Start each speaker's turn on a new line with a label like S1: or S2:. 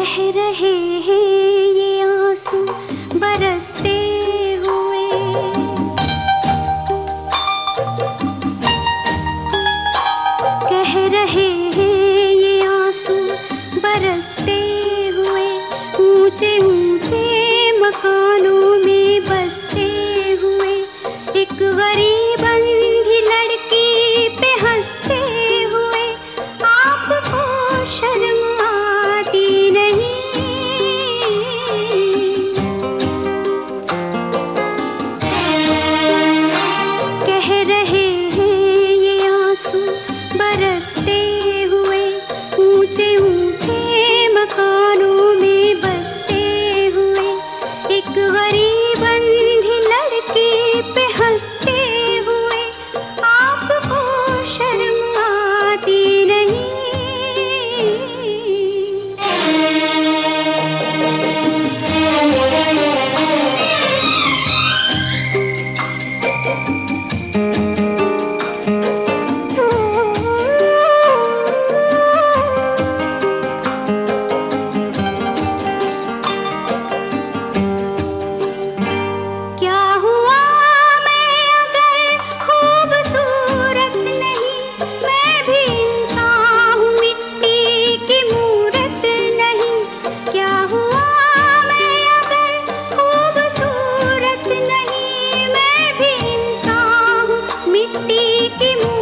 S1: कह रहे हैं की